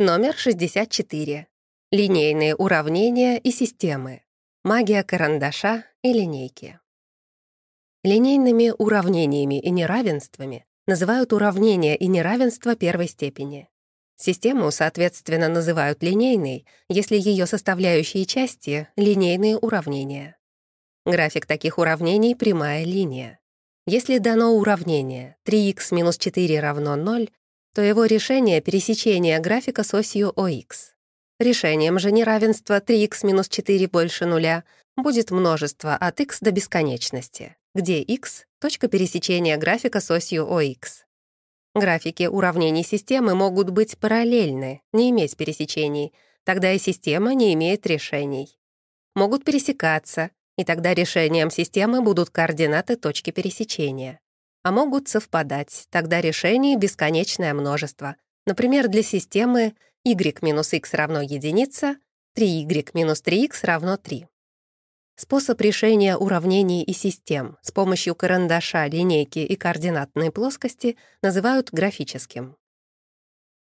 Номер 64. Линейные уравнения и системы. Магия карандаша и линейки. Линейными уравнениями и неравенствами называют уравнения и неравенства первой степени. Систему, соответственно, называют линейной, если ее составляющие части — линейные уравнения. График таких уравнений — прямая линия. Если дано уравнение 3х минус 4 равно 0, то его решение — пересечение графика с осью ОХ. Решением же неравенства 3х минус 4 больше нуля будет множество от х до бесконечности, где х — точка пересечения графика с осью ОХ. Графики уравнений системы могут быть параллельны, не иметь пересечений, тогда и система не имеет решений. Могут пересекаться, и тогда решением системы будут координаты точки пересечения. А могут совпадать, тогда решений бесконечное множество. Например, для системы y минус x равно единица, 3y минус 3x равно 3. Способ решения уравнений и систем с помощью карандаша, линейки и координатной плоскости называют графическим.